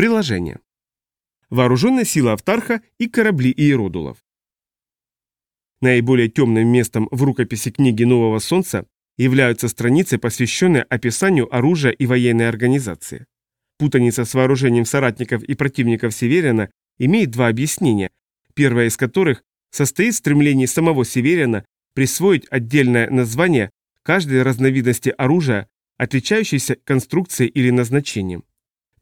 Приложение. Вооруженная сила Автарха и корабли Иеродулов. Наиболее темным местом в рукописи книги Нового Солнца являются страницы, посвященные описанию оружия и военной организации. Путаница с вооружением соратников и противников Северина имеет два объяснения, первое из которых состоит в стремлении самого Северина присвоить отдельное название каждой разновидности оружия, отличающейся конструкцией или назначением.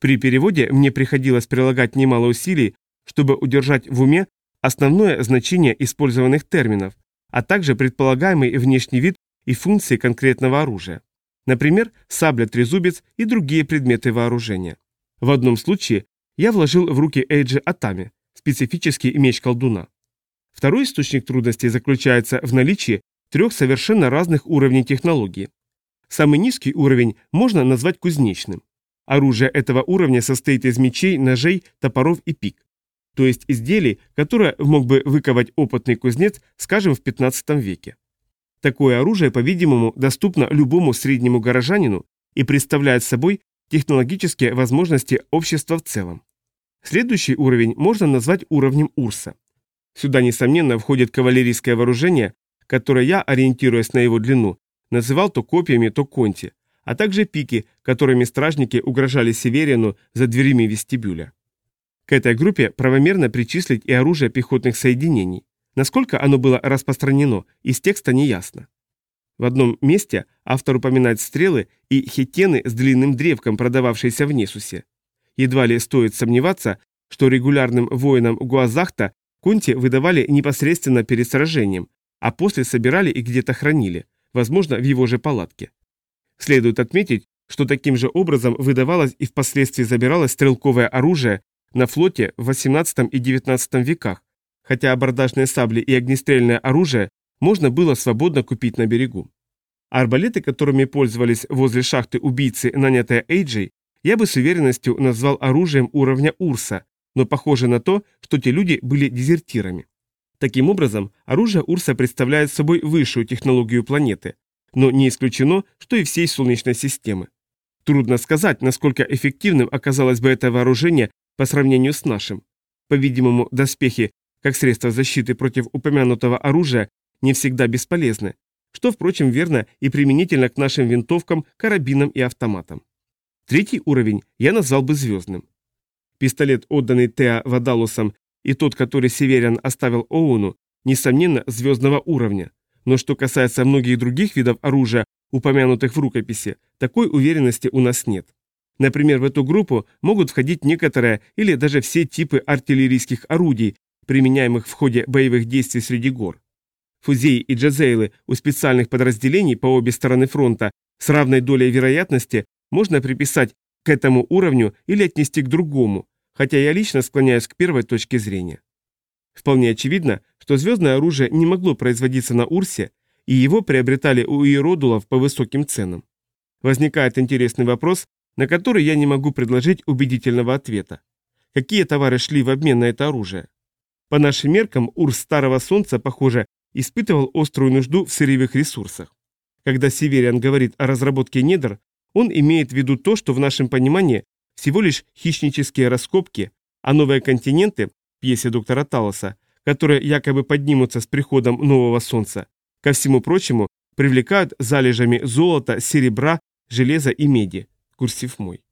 При переводе мне приходилось прилагать немало усилий, чтобы удержать в уме основное значение использованных терминов, а также предполагаемый внешний вид и функции конкретного оружия. Например, сабля-трезубец и другие предметы вооружения. В одном случае я вложил в руки Эйджи Атами, специфический меч колдуна. Второй источник трудностей заключается в наличии трех совершенно разных уровней технологии. Самый низкий уровень можно назвать кузнечным. Оружие этого уровня состоит из мечей, ножей, топоров и пик. То есть изделий, которые мог бы выковать опытный кузнец, скажем, в 15 веке. Такое оружие, по-видимому, доступно любому среднему горожанину и представляет собой технологические возможности общества в целом. Следующий уровень можно назвать уровнем Урса. Сюда, несомненно, входит кавалерийское вооружение, которое я, ориентируясь на его длину, называл то копьями, то конти, а также пики, которыми стражники угрожали Северину за дверями вестибюля. К этой группе правомерно причислить и оружие пехотных соединений. Насколько оно было распространено, из текста не ясно. В одном месте автор упоминает стрелы и хетены с длинным древком, продававшиеся в Несусе. Едва ли стоит сомневаться, что регулярным воинам Гуазахта конти выдавали непосредственно перед сражением, а после собирали и где-то хранили, возможно, в его же палатке. Следует отметить, что таким же образом выдавалось и впоследствии забиралось стрелковое оружие на флоте в XVIII и XIX веках, хотя абордажные сабли и огнестрельное оружие можно было свободно купить на берегу. Арбалеты, которыми пользовались возле шахты убийцы, нанятые Эйджей, я бы с уверенностью назвал оружием уровня Урса, но похоже на то, что те люди были дезертирами. Таким образом, оружие Урса представляет собой высшую технологию планеты, но не исключено, что и всей Солнечной системы. Трудно сказать, насколько эффективным оказалось бы это вооружение по сравнению с нашим. По-видимому, доспехи, как средство защиты против упомянутого оружия, не всегда бесполезны, что, впрочем, верно и применительно к нашим винтовкам, карабинам и автоматам. Третий уровень я назвал бы звездным. Пистолет, отданный Теа Вадалусом, и тот, который Северян оставил Оуну, несомненно, звездного уровня, но что касается многих других видов оружия, упомянутых в рукописи, такой уверенности у нас нет. Например, в эту группу могут входить некоторые или даже все типы артиллерийских орудий, применяемых в ходе боевых действий среди гор. Фузеи и джазейлы у специальных подразделений по обе стороны фронта с равной долей вероятности можно приписать к этому уровню или отнести к другому, хотя я лично склоняюсь к первой точке зрения. Вполне очевидно, что звездное оружие не могло производиться на Урсе, и его приобретали у иеродулов по высоким ценам. Возникает интересный вопрос, на который я не могу предложить убедительного ответа. Какие товары шли в обмен на это оружие? По нашим меркам, Урс Старого Солнца, похоже, испытывал острую нужду в сырьевых ресурсах. Когда Севериан говорит о разработке недр, он имеет в виду то, что в нашем понимании всего лишь хищнические раскопки, а новые континенты пьесе доктора Талоса, которые якобы поднимутся с приходом нового солнца, ко всему прочему, привлекают залежами золота, серебра, железа и меди. Курсив мой.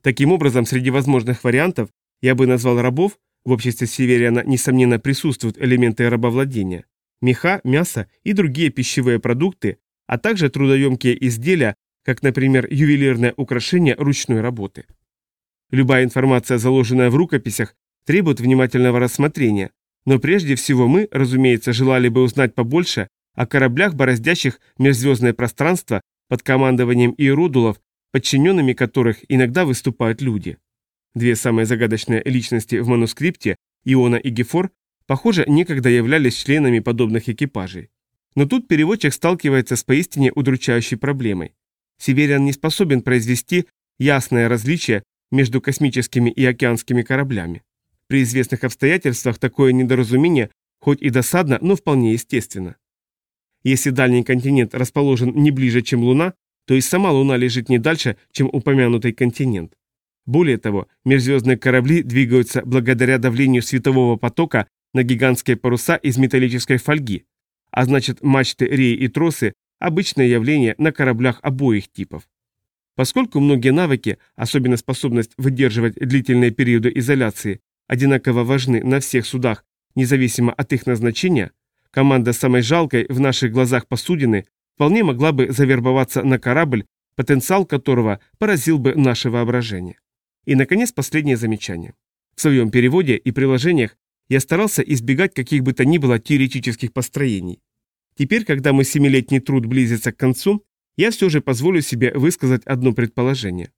Таким образом, среди возможных вариантов я бы назвал рабов, в обществе Севериана, несомненно, присутствуют элементы рабовладения, меха, мясо и другие пищевые продукты, а также трудоемкие изделия, как, например, ювелирное украшение ручной работы. Любая информация, заложенная в рукописях, требует внимательного рассмотрения, но прежде всего мы, разумеется, желали бы узнать побольше о кораблях, бороздящих межзвездное пространство под командованием иеродулов, подчиненными которых иногда выступают люди. Две самые загадочные личности в манускрипте, Иона и Гефор, похоже, некогда являлись членами подобных экипажей. Но тут переводчик сталкивается с поистине удручающей проблемой. Северян не способен произвести ясное различие между космическими и океанскими кораблями. При известных обстоятельствах такое недоразумение хоть и досадно, но вполне естественно. Если дальний континент расположен не ближе, чем Луна, то и сама Луна лежит не дальше, чем упомянутый континент. Более того, межзвездные корабли двигаются благодаря давлению светового потока на гигантские паруса из металлической фольги, а значит мачты, реи и тросы – обычное явление на кораблях обоих типов. Поскольку многие навыки, особенно способность выдерживать длительные периоды изоляции, одинаково важны на всех судах, независимо от их назначения, команда самой жалкой в наших глазах посудины вполне могла бы завербоваться на корабль, потенциал которого поразил бы наше воображение. И, наконец, последнее замечание. В своем переводе и приложениях я старался избегать каких бы то ни было теоретических построений. Теперь, когда мой семилетний труд близится к концу, я все же позволю себе высказать одно предположение.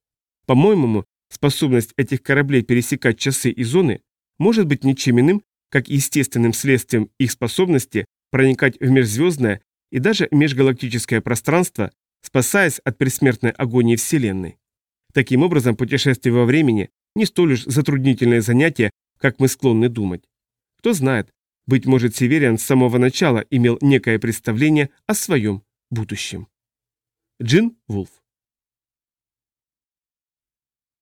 По-моему, способность этих кораблей пересекать часы и зоны может быть ничем иным, как естественным следствием их способности проникать в межзвездное и даже межгалактическое пространство, спасаясь от предсмертной агонии Вселенной. Таким образом, путешествие во времени не столь уж затруднительное занятие, как мы склонны думать. Кто знает, быть может, Севериан с самого начала имел некое представление о своем будущем. Джин Вулф